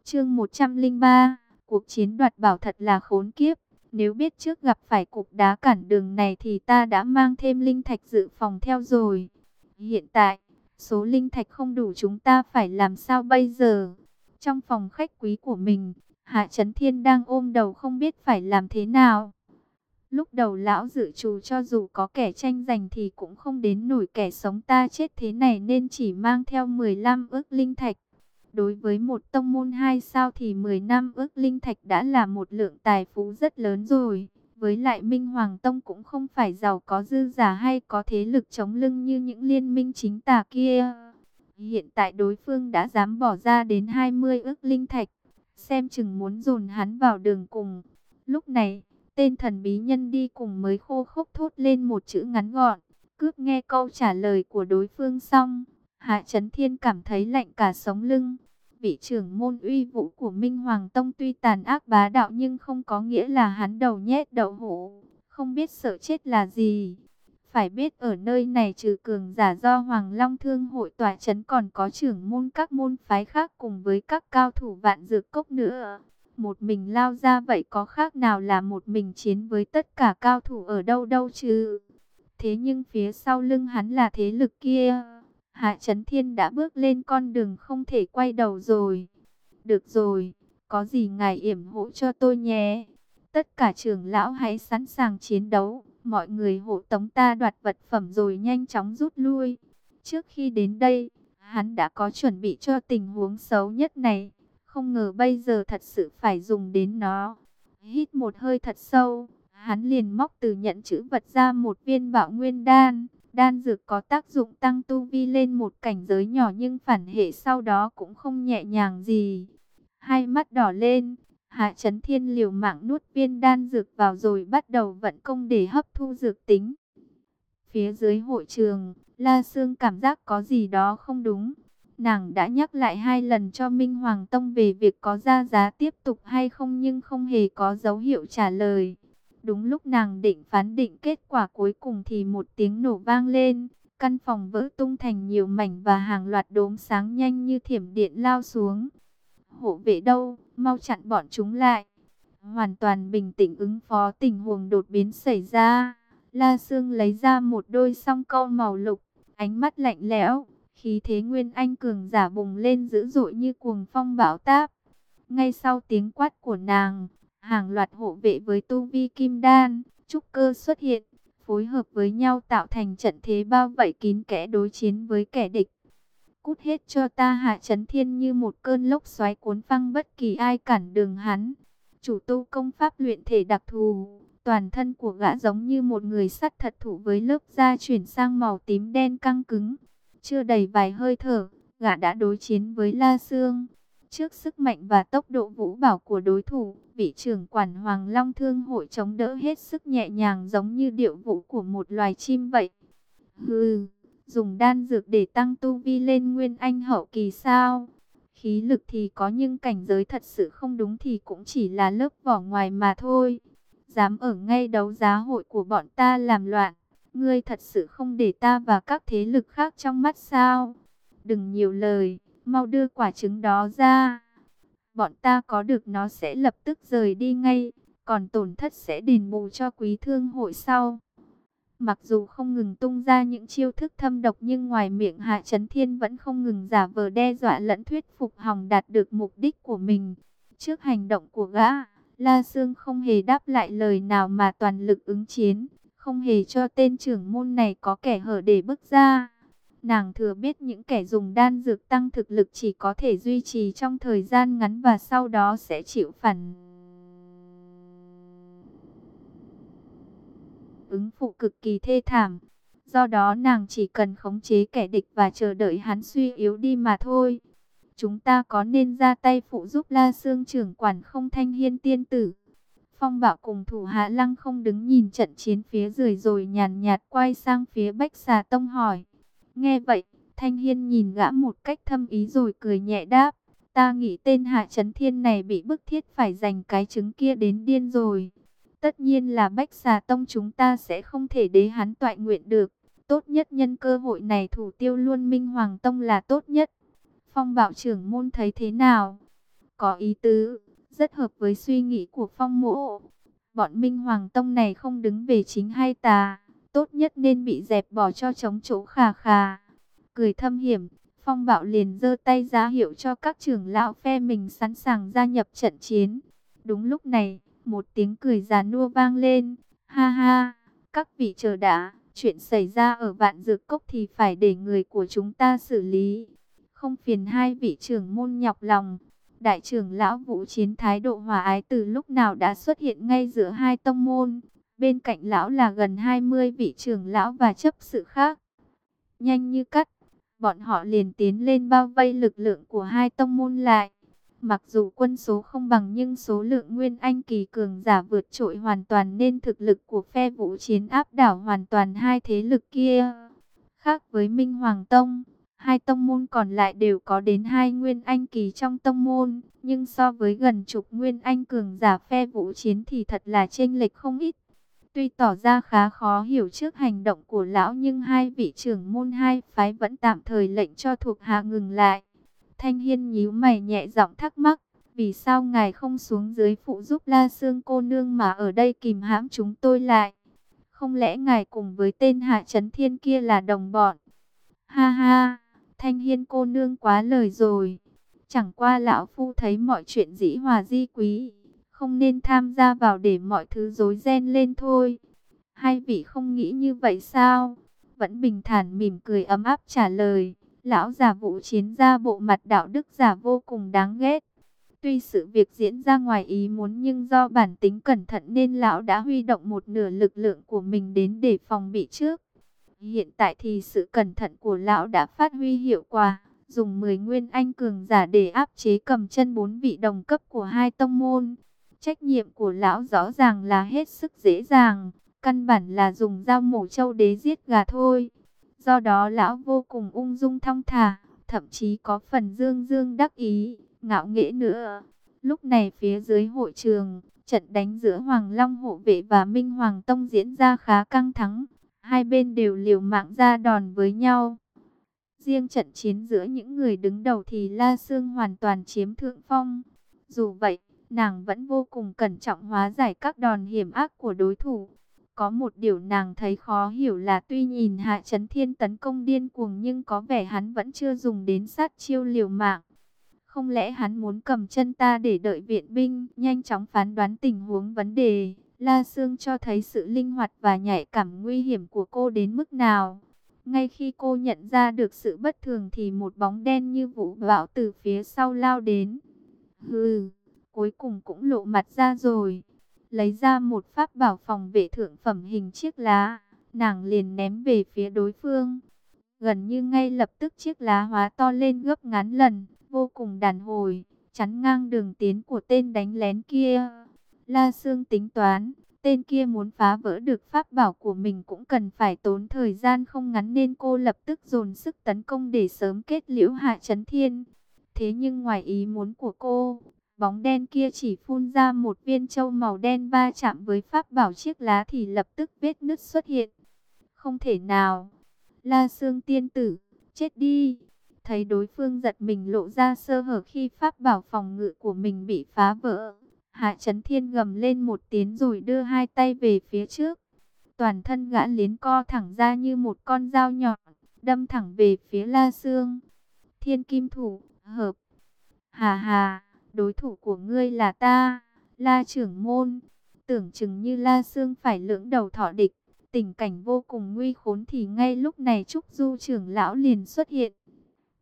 Chương 103, cuộc chiến đoạt bảo thật là khốn kiếp. Nếu biết trước gặp phải cục đá cản đường này thì ta đã mang thêm linh thạch dự phòng theo rồi. Hiện tại, số linh thạch không đủ chúng ta phải làm sao bây giờ? Trong phòng khách quý của mình, Hạ Trấn Thiên đang ôm đầu không biết phải làm thế nào. Lúc đầu lão dự trù cho dù có kẻ tranh giành thì cũng không đến nổi kẻ sống ta chết thế này nên chỉ mang theo 15 ước linh thạch. Đối với một tông môn hai sao thì 10 năm ước linh thạch đã là một lượng tài phú rất lớn rồi. Với lại Minh Hoàng Tông cũng không phải giàu có dư giả hay có thế lực chống lưng như những liên minh chính tà kia. Hiện tại đối phương đã dám bỏ ra đến 20 ước linh thạch xem chừng muốn dồn hắn vào đường cùng. Lúc này, tên thần bí nhân đi cùng mới khô khốc thốt lên một chữ ngắn gọn, cướp nghe câu trả lời của đối phương xong. Hạ Trấn Thiên cảm thấy lạnh cả sống lưng. Vị trưởng môn uy vũ của Minh Hoàng Tông tuy tàn ác bá đạo nhưng không có nghĩa là hắn đầu nhét đậu hũ, không biết sợ chết là gì. Phải biết ở nơi này trừ cường giả do Hoàng Long Thương hội tòa chấn còn có trưởng môn các môn phái khác cùng với các cao thủ vạn dược cốc nữa. Một mình lao ra vậy có khác nào là một mình chiến với tất cả cao thủ ở đâu đâu chứ. Thế nhưng phía sau lưng hắn là thế lực kia. Hạ Trấn Thiên đã bước lên con đường không thể quay đầu rồi. Được rồi, có gì ngài yểm hộ cho tôi nhé. Tất cả trưởng lão hãy sẵn sàng chiến đấu. Mọi người hộ tống ta đoạt vật phẩm rồi nhanh chóng rút lui. Trước khi đến đây, hắn đã có chuẩn bị cho tình huống xấu nhất này. Không ngờ bây giờ thật sự phải dùng đến nó. Hít một hơi thật sâu, hắn liền móc từ nhận chữ vật ra một viên bảo nguyên đan. Đan dược có tác dụng tăng tu vi lên một cảnh giới nhỏ nhưng phản hệ sau đó cũng không nhẹ nhàng gì. Hai mắt đỏ lên, Hạ Chấn Thiên liều mạng nuốt viên đan dược vào rồi bắt đầu vận công để hấp thu dược tính. Phía dưới hội trường, La Sương cảm giác có gì đó không đúng. Nàng đã nhắc lại hai lần cho Minh Hoàng Tông về việc có ra giá tiếp tục hay không nhưng không hề có dấu hiệu trả lời. Đúng lúc nàng định phán định kết quả cuối cùng thì một tiếng nổ vang lên. Căn phòng vỡ tung thành nhiều mảnh và hàng loạt đốm sáng nhanh như thiểm điện lao xuống. Hộ vệ đâu, mau chặn bọn chúng lại. Hoàn toàn bình tĩnh ứng phó tình huống đột biến xảy ra. La Sương lấy ra một đôi song câu màu lục, ánh mắt lạnh lẽo, khí thế nguyên anh cường giả bùng lên dữ dội như cuồng phong bão táp. Ngay sau tiếng quát của nàng, hàng loạt hộ vệ với tu vi kim đan, trúc cơ xuất hiện, phối hợp với nhau tạo thành trận thế bao vây kín kẽ đối chiến với kẻ địch. Cút hết cho ta hạ chấn thiên như một cơn lốc xoáy cuốn phăng bất kỳ ai cản đường hắn. Chủ tu công pháp luyện thể đặc thù, toàn thân của gã giống như một người sắt thật thụ với lớp da chuyển sang màu tím đen căng cứng. Chưa đầy vài hơi thở, gã đã đối chiến với La Sương. Trước sức mạnh và tốc độ vũ bảo của đối thủ, vị trưởng quản Hoàng Long Thương hội chống đỡ hết sức nhẹ nhàng giống như điệu vũ của một loài chim vậy. Hừ, dùng đan dược để tăng tu vi lên nguyên anh hậu kỳ sao? Khí lực thì có nhưng cảnh giới thật sự không đúng thì cũng chỉ là lớp vỏ ngoài mà thôi. Dám ở ngay đấu giá hội của bọn ta làm loạn. Ngươi thật sự không để ta và các thế lực khác trong mắt sao? Đừng nhiều lời, mau đưa quả trứng đó ra. Bọn ta có được nó sẽ lập tức rời đi ngay, còn tổn thất sẽ đền bù cho quý thương hội sau. Mặc dù không ngừng tung ra những chiêu thức thâm độc nhưng ngoài miệng Hạ Chấn Thiên vẫn không ngừng giả vờ đe dọa lẫn thuyết phục Hồng đạt được mục đích của mình. Trước hành động của gã, La Sương không hề đáp lại lời nào mà toàn lực ứng chiến, không hề cho tên trưởng môn này có kẻ hở để bước ra. Nàng thừa biết những kẻ dùng đan dược tăng thực lực chỉ có thể duy trì trong thời gian ngắn và sau đó sẽ chịu phản ứng phụ cực kỳ thê thảm. Do đó nàng chỉ cần khống chế kẻ địch và chờ đợi hắn suy yếu đi mà thôi. Chúng ta có nên ra tay phụ giúp La Sương trưởng quản không thanh hiên tiên tử. Phong Bảo cùng thủ hạ lăng không đứng nhìn trận chiến phía dưới rồi nhàn nhạt quay sang phía Bách Xà Tông hỏi. Nghe vậy, Thanh Hiên nhìn gã một cách thâm ý rồi cười nhẹ đáp. Ta nghĩ tên Hạ Trấn Thiên này bị bức thiết phải giành cái trứng kia đến điên rồi. Tất nhiên là Bách Xà Tông chúng ta sẽ không thể đế hắn toại nguyện được. Tốt nhất nhân cơ hội này thủ tiêu luôn Minh Hoàng Tông là tốt nhất. Phong Bảo trưởng môn thấy thế nào? Có ý tứ, rất hợp với suy nghĩ của Phong Mộ. Bọn Minh Hoàng Tông này không đứng về chính hay tà, tốt nhất nên bị dẹp bỏ cho chống chỗ khà khà. Cười thâm hiểm, Phong bạo liền giơ tay giá hiệu cho các trưởng lão phe mình sẵn sàng gia nhập trận chiến. Đúng lúc này, một tiếng cười già nua vang lên. Ha ha, các vị chờ đã, chuyện xảy ra ở vạn dược cốc thì phải để người của chúng ta xử lý. Không phiền hai vị trưởng môn nhọc lòng. Đại trưởng lão vũ chiến thái độ hòa ái từ lúc nào đã xuất hiện ngay giữa hai tông môn. Bên cạnh lão là gần 20 vị trưởng lão và chấp sự khác. Nhanh như cắt, bọn họ liền tiến lên bao vây lực lượng của hai tông môn lại. Mặc dù quân số không bằng nhưng số lượng nguyên anh kỳ cường giả vượt trội hoàn toàn nên thực lực của phe vũ chiến áp đảo hoàn toàn hai thế lực kia. Khác với Minh Hoàng Tông, hai tông môn còn lại đều có đến hai nguyên anh kỳ trong tông môn. Nhưng so với gần chục nguyên anh cường giả phe vũ chiến thì thật là chênh lệch không ít. Tuy tỏ ra khá khó hiểu trước hành động của lão nhưng hai vị trưởng môn hai phái vẫn tạm thời lệnh cho thuộc hạ ngừng lại. Thanh Hiên nhíu mày nhẹ giọng thắc mắc, vì sao ngài không xuống dưới phụ giúp La Sương cô nương mà ở đây kìm hãm chúng tôi lại? Không lẽ ngài cùng với tên Hạ Trấn Thiên kia là đồng bọn? Ha ha, Thanh Hiên cô nương quá lời rồi. Chẳng qua lão phu thấy mọi chuyện dĩ hòa di quý, không nên tham gia vào để mọi thứ rối ren lên thôi. Hai vị không nghĩ như vậy sao? Vẫn bình thản mỉm cười ấm áp trả lời. Lão già vụ chiến ra bộ mặt đạo đức giả vô cùng đáng ghét. Tuy sự việc diễn ra ngoài ý muốn nhưng do bản tính cẩn thận nên lão đã huy động một nửa lực lượng của mình đến để phòng bị trước. Hiện tại thì sự cẩn thận của lão đã phát huy hiệu quả, dùng 10 nguyên anh cường giả để áp chế cầm chân bốn vị đồng cấp của hai tông môn. Trách nhiệm của lão rõ ràng là hết sức dễ dàng, căn bản là dùng dao mổ châu đế giết gà thôi. Do đó lão vô cùng ung dung thong thả, thậm chí có phần dương dương đắc ý, ngạo nghễ nữa. Lúc này phía dưới hội trường, trận đánh giữa Hoàng Long hộ vệ và Minh Hoàng Tông diễn ra khá căng thẳng. Hai bên đều liều mạng ra đòn với nhau. Riêng trận chiến giữa những người đứng đầu thì La Sương hoàn toàn chiếm thượng phong. Dù vậy, nàng vẫn vô cùng cẩn trọng hóa giải các đòn hiểm ác của đối thủ. Có một điều nàng thấy khó hiểu là tuy nhìn Hạ Chấn Thiên tấn công điên cuồng nhưng có vẻ hắn vẫn chưa dùng đến sát chiêu liều mạng. Không lẽ hắn muốn cầm chân ta để đợi viện binh, nhanh chóng phán đoán tình huống vấn đề. La Sương cho thấy sự linh hoạt và nhạy cảm nguy hiểm của cô đến mức nào. Ngay khi cô nhận ra được sự bất thường thì một bóng đen như vũ bão từ phía sau lao đến. Hừ, cuối cùng cũng lộ mặt ra rồi. Lấy ra một pháp bảo phòng vệ thượng phẩm hình chiếc lá, nàng liền ném về phía đối phương. Gần như ngay lập tức chiếc lá hóa to lên gấp ngắn lần, vô cùng đàn hồi, chắn ngang đường tiến của tên đánh lén kia. La Sương tính toán, tên kia muốn phá vỡ được pháp bảo của mình cũng cần phải tốn thời gian không ngắn nên cô lập tức dồn sức tấn công để sớm kết liễu hạ chấn thiên. Thế nhưng ngoài ý muốn của cô, bóng đen kia chỉ phun ra một viên châu màu đen va chạm với pháp bảo chiếc lá thì lập tức vết nứt xuất hiện. Không thể nào. La Sương tiên tử, chết đi. Thấy đối phương giật mình lộ ra sơ hở khi pháp bảo phòng ngự của mình bị phá vỡ. Hạ Chấn Thiên gầm lên một tiếng rồi đưa hai tay về phía trước. Toàn thân gã liến co thẳng ra như một con dao nhọn, đâm thẳng về phía La Sương. Thiên Kim Thủ, hợp. Hà hà, đối thủ của ngươi là ta, La Trưởng Môn. Tưởng chừng như La Sương phải lưỡng đầu thọ địch. Tình cảnh vô cùng nguy khốn thì ngay lúc này Trúc Du trưởng lão liền xuất hiện.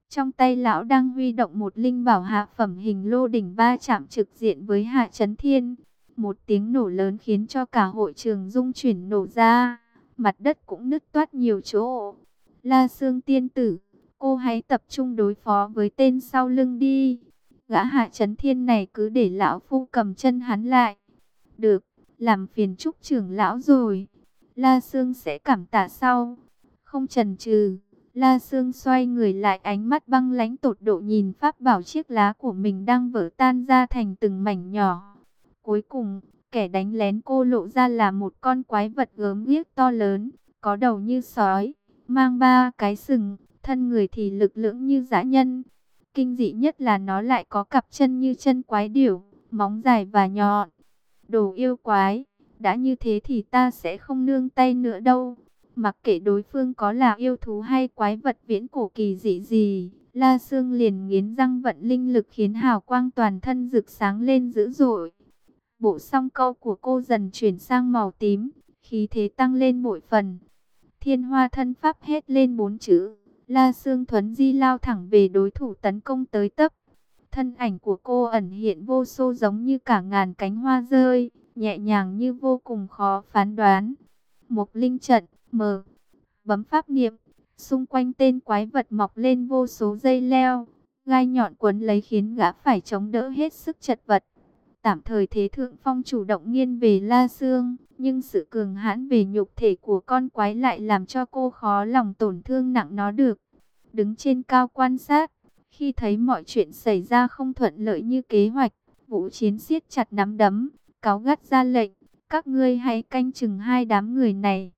Trong tay lão đang huy động một linh bảo hạ phẩm hình lô đỉnh ba chạm trực diện với hạ chấn thiên. Một tiếng nổ lớn khiến cho cả hội trường rung chuyển nổ ra. Mặt đất cũng nứt toát nhiều chỗ. La Sương tiên tử, cô hãy tập trung đối phó với tên sau lưng đi. Gã hạ chấn thiên này cứ để lão phu cầm chân hắn lại. Được, làm phiền trúc trưởng lão rồi. La Sương sẽ cảm tạ sau. Không chần chừ La Sương xoay người lại ánh mắt băng lãnh tột độ nhìn pháp bảo chiếc lá của mình đang vỡ tan ra thành từng mảnh nhỏ. Cuối cùng, kẻ đánh lén cô lộ ra là một con quái vật gớm ghiếc to lớn, có đầu như sói, mang ba cái sừng, thân người thì lực lưỡng như dã nhân. Kinh dị nhất là nó lại có cặp chân như chân quái điểu, móng dài và nhọn. Đồ yêu quái, đã như thế thì ta sẽ không nương tay nữa đâu. Mặc kệ đối phương có là yêu thú hay quái vật viễn cổ kỳ dị gì, La Sương liền nghiến răng vận linh lực khiến hào quang toàn thân rực sáng lên dữ dội. Bộ song câu của cô dần chuyển sang màu tím, khí thế tăng lên mỗi phần. Thiên hoa thân pháp hết lên bốn chữ. La Sương Thuấn Di lao thẳng về đối thủ tấn công tới tấp. Thân ảnh của cô ẩn hiện vô số giống như cả ngàn cánh hoa rơi, nhẹ nhàng như vô cùng khó phán đoán. Một linh trận, mờ. Bấm pháp niệm, xung quanh tên quái vật mọc lên vô số dây leo, gai nhọn quấn lấy khiến gã phải chống đỡ hết sức chật vật. Tạm thời thế thượng phong chủ động nghiêng về La Sương, nhưng sự cường hãn về nhục thể của con quái lại làm cho cô khó lòng tổn thương nặng nó được. Đứng trên cao quan sát, khi thấy mọi chuyện xảy ra không thuận lợi như kế hoạch, vũ chiến siết chặt nắm đấm, cáo gắt ra lệnh, các ngươi hãy canh chừng hai đám người này